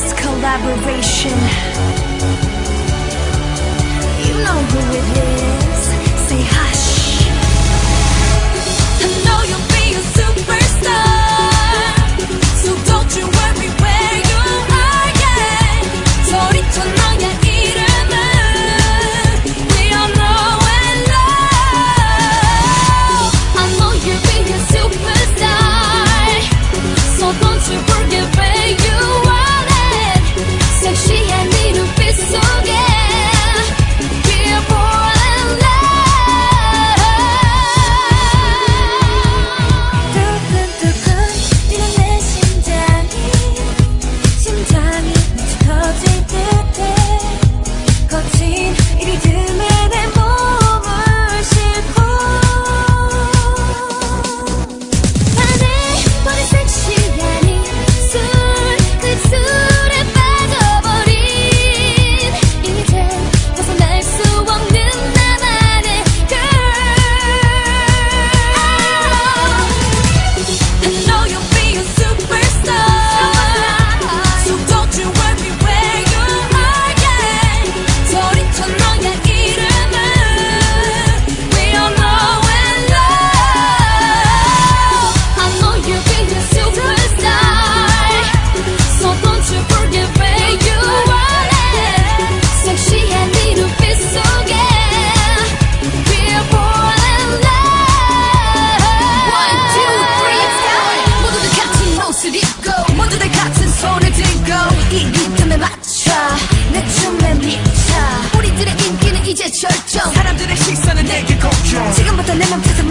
this collaboration. You know who it is. Say hush. I know you'll be a superstar, so don't you worry where you are. 소리쳐 이름을. We all know and love. I know you'll be a superstar, so don't you forget where.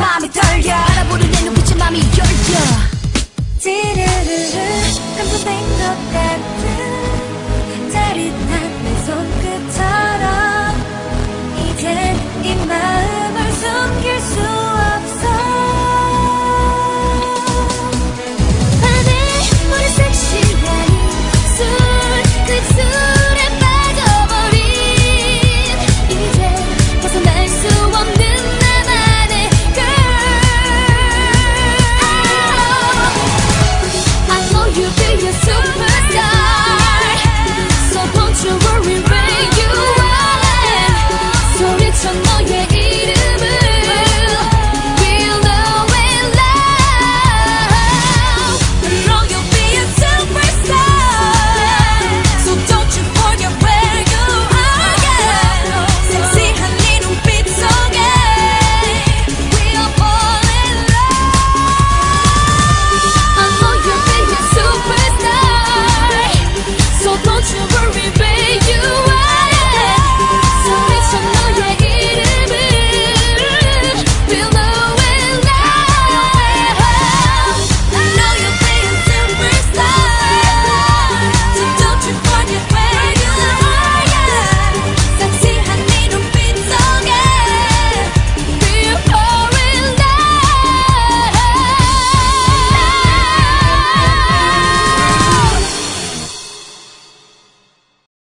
마음이 떨려. 알아보는 내 눈빛에 맘이 열려. 띠르르르 한번 된것 같아.